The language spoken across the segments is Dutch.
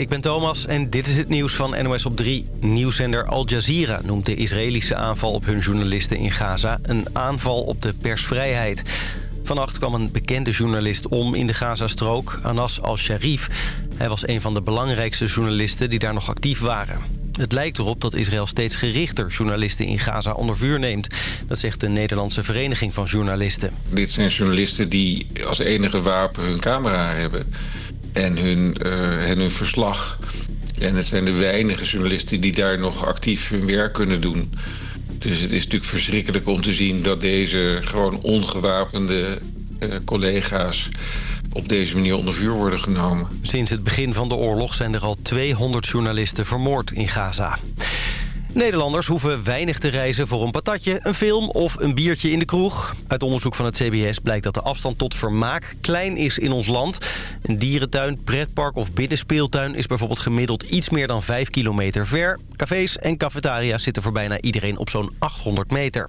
ik ben Thomas en dit is het nieuws van NOS op 3. Nieuwszender Al Jazeera noemt de Israëlische aanval op hun journalisten in Gaza... een aanval op de persvrijheid. Vannacht kwam een bekende journalist om in de Gazastrook, Anas al-Sharif. Hij was een van de belangrijkste journalisten die daar nog actief waren. Het lijkt erop dat Israël steeds gerichter journalisten in Gaza onder vuur neemt. Dat zegt de Nederlandse Vereniging van Journalisten. Dit zijn journalisten die als enige wapen hun camera hebben en hun, en hun verslag. En het zijn de weinige journalisten die daar nog actief hun werk kunnen doen. Dus het is natuurlijk verschrikkelijk om te zien dat deze gewoon ongewapende uh, collega's op deze manier onder vuur worden genomen. Sinds het begin van de oorlog zijn er al 200 journalisten vermoord in Gaza. Nederlanders hoeven weinig te reizen voor een patatje, een film of een biertje in de kroeg. Uit onderzoek van het CBS blijkt dat de afstand tot vermaak klein is in ons land. Een dierentuin, pretpark of binnenspeeltuin is bijvoorbeeld gemiddeld iets meer dan 5 kilometer ver. Cafés en cafetaria's zitten voor bijna iedereen op zo'n 800 meter.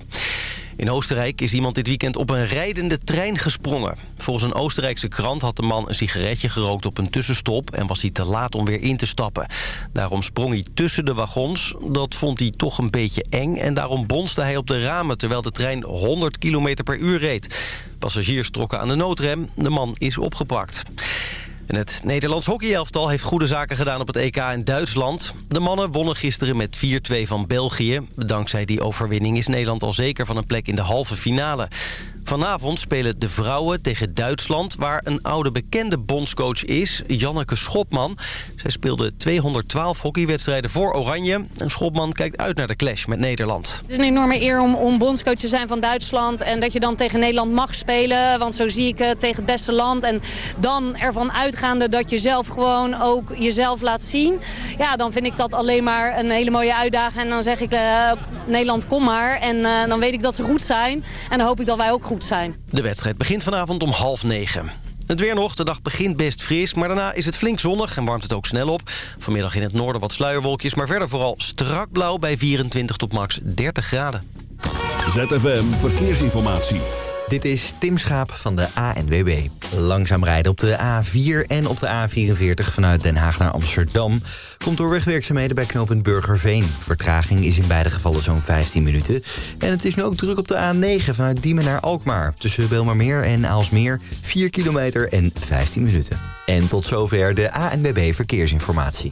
In Oostenrijk is iemand dit weekend op een rijdende trein gesprongen. Volgens een Oostenrijkse krant had de man een sigaretje gerookt op een tussenstop... en was hij te laat om weer in te stappen. Daarom sprong hij tussen de wagons. Dat vond hij toch een beetje eng en daarom bonste hij op de ramen... terwijl de trein 100 km per uur reed. Passagiers trokken aan de noodrem. De man is opgepakt. En het Nederlands hockeyelftal heeft goede zaken gedaan op het EK in Duitsland. De mannen wonnen gisteren met 4-2 van België. Dankzij die overwinning is Nederland al zeker van een plek in de halve finale. Vanavond spelen de vrouwen tegen Duitsland... waar een oude bekende bondscoach is, Janneke Schopman. Zij speelde 212 hockeywedstrijden voor Oranje. En Schopman kijkt uit naar de clash met Nederland. Het is een enorme eer om, om bondscoach te zijn van Duitsland... en dat je dan tegen Nederland mag spelen. Want zo zie ik het tegen het beste land. En dan ervan uitgaande dat je zelf gewoon ook jezelf laat zien... ja, dan vind ik dat alleen maar een hele mooie uitdaging. En dan zeg ik, uh, Nederland, kom maar. En uh, dan weet ik dat ze goed zijn. En dan hoop ik dat wij ook goed zijn. De wedstrijd begint vanavond om half negen. Het weer nog, de dag begint best fris, maar daarna is het flink zonnig en warmt het ook snel op. Vanmiddag in het noorden wat sluierwolkjes, maar verder vooral strak blauw bij 24 tot max 30 graden. ZFM Verkeersinformatie. Dit is Tim Schaap van de ANWB. Langzaam rijden op de A4 en op de A44 vanuit Den Haag naar Amsterdam... komt door wegwerkzaamheden bij knooppunt Burgerveen. Vertraging is in beide gevallen zo'n 15 minuten. En het is nu ook druk op de A9 vanuit Diemen naar Alkmaar. Tussen Belmermeer en Aalsmeer 4 kilometer en 15 minuten. En tot zover de ANWB Verkeersinformatie.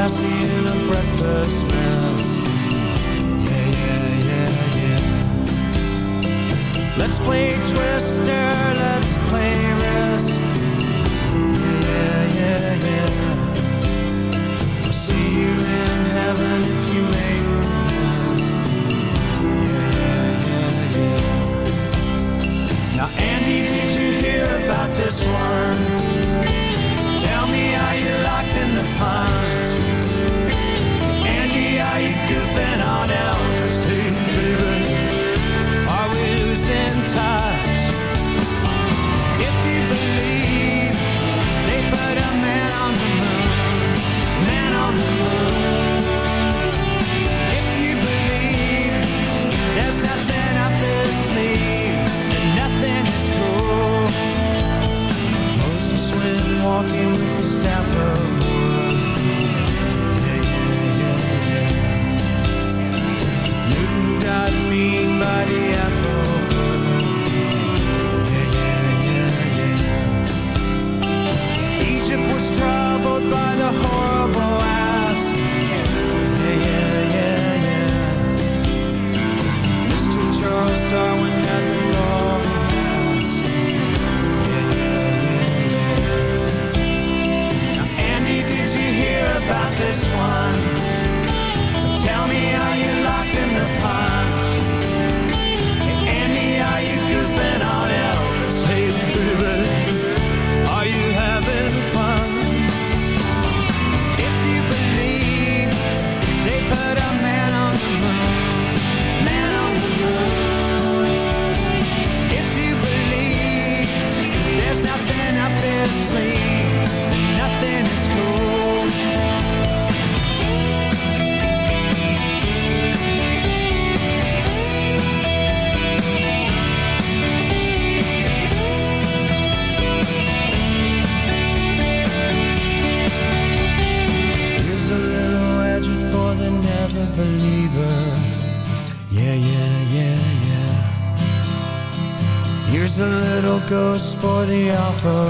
classy in a breakfast mess. Yeah, yeah, yeah, yeah. Let's play Twister. Queen by So.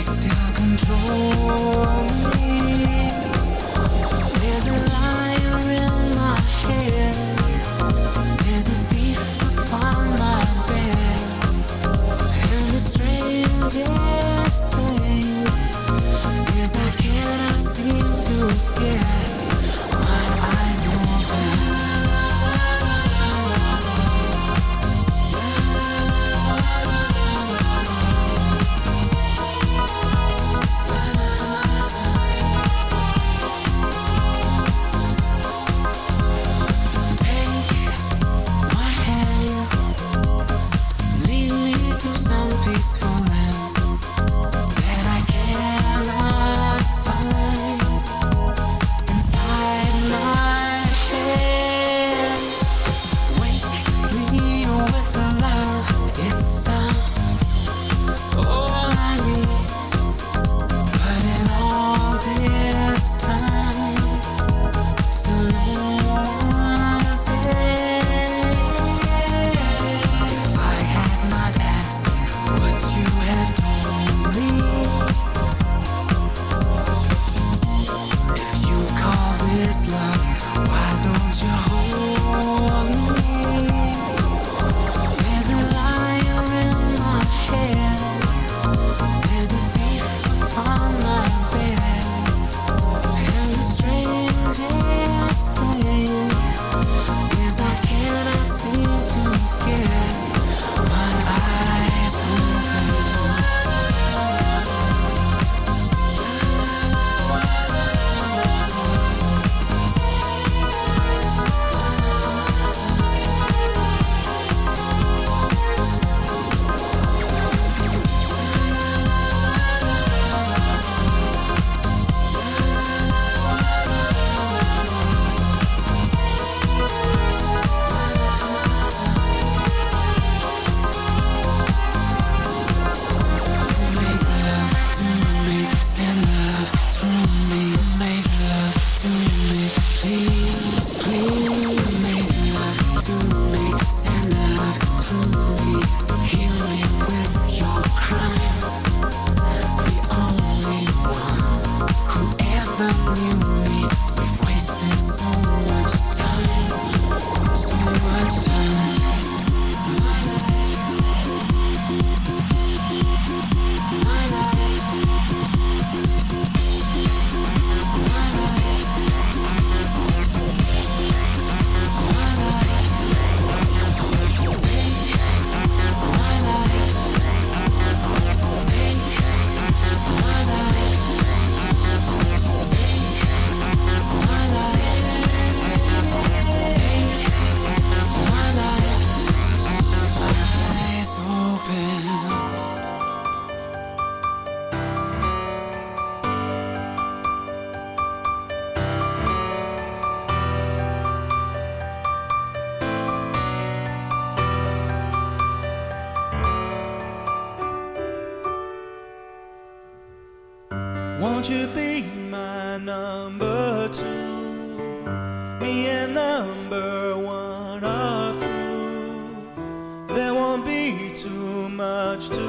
Still control me. There's a liar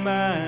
my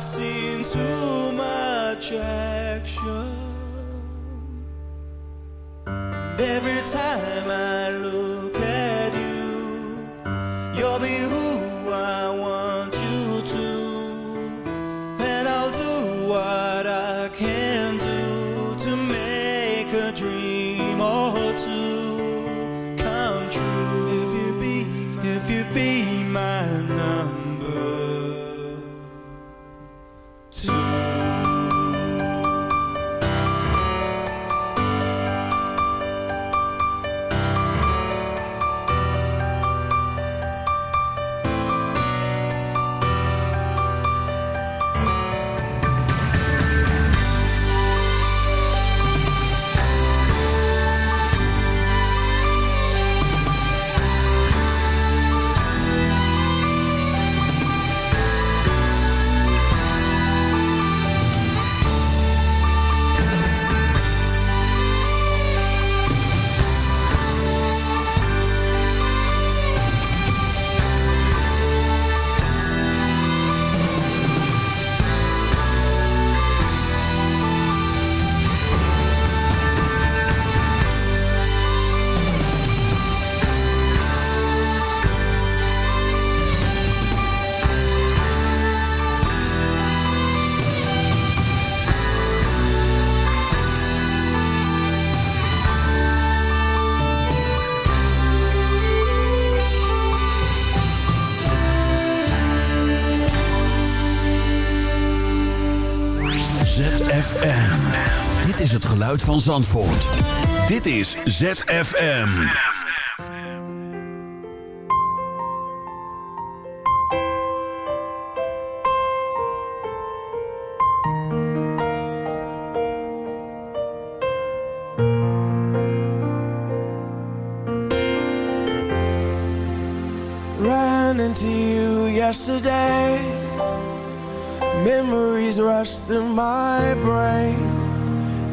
heart's seen too much action. And every time I look geluid van Zandvoort. Dit is ZFM. Ran into you yesterday. Memories rush through my.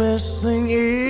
missing you.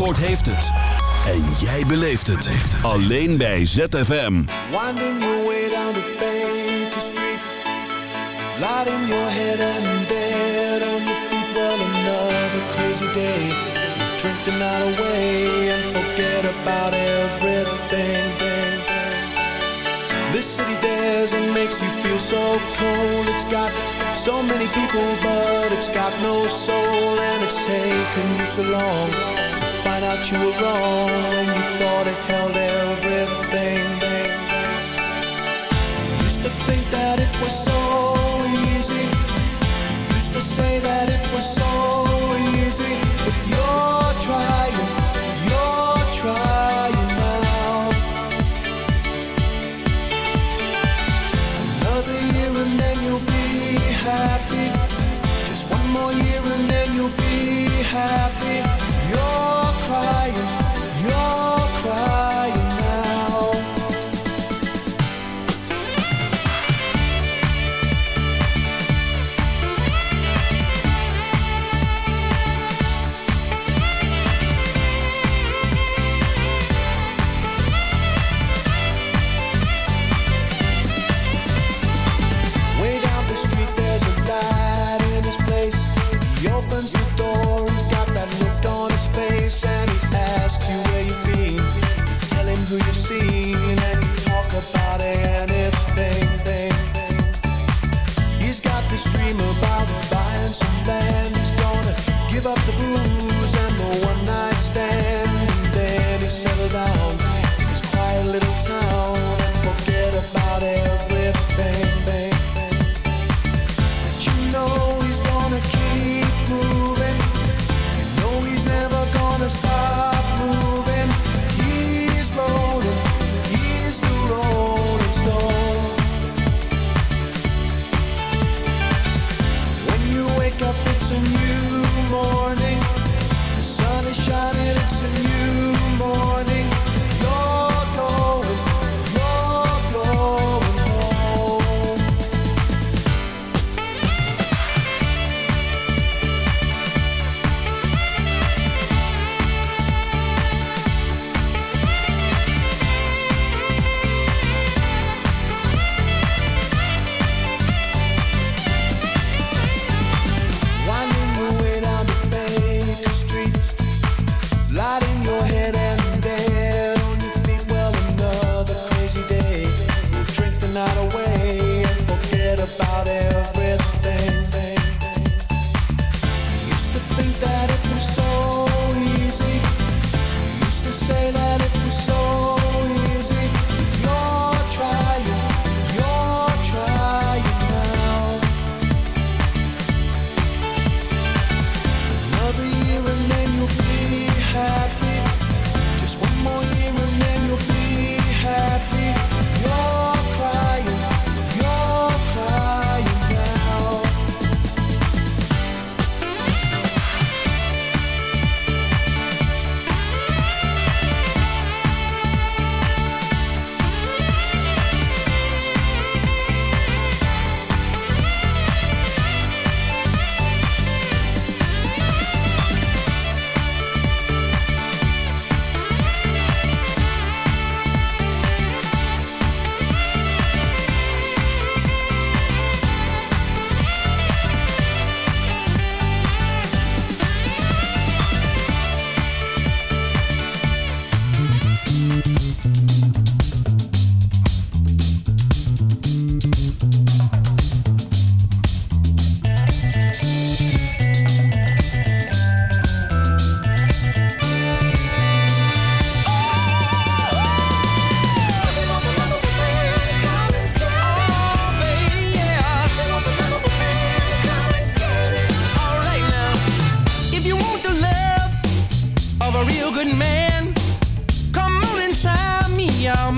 Zandvoort heeft het. En jij beleeft het. Alleen bij ZFM. Winding your way down to Baker Street. Lighting your head and bed on your feet. Well, another crazy day. Drink the night away and forget about everything. This city dares and makes you feel so cold. It's got so many people, but it's got no soul. And it's taken you so long out you were wrong when you thought it held everything. Used to think that it was so easy. Used to say that it was so easy. But you're trying,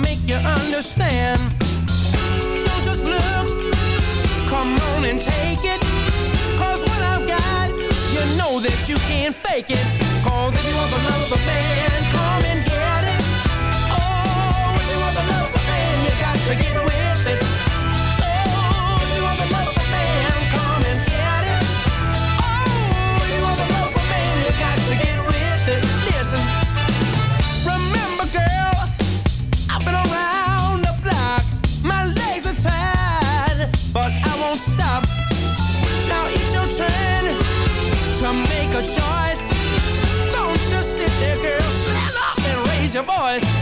make you understand. Don't just look, come on and take it. Cause what I've got, you know that you can't fake it. Cause if you want the love of a man, come and get it. Oh, if you want the love of a man, you got to get with turn to make a choice. Don't just sit there, girl. Stand up and raise your voice.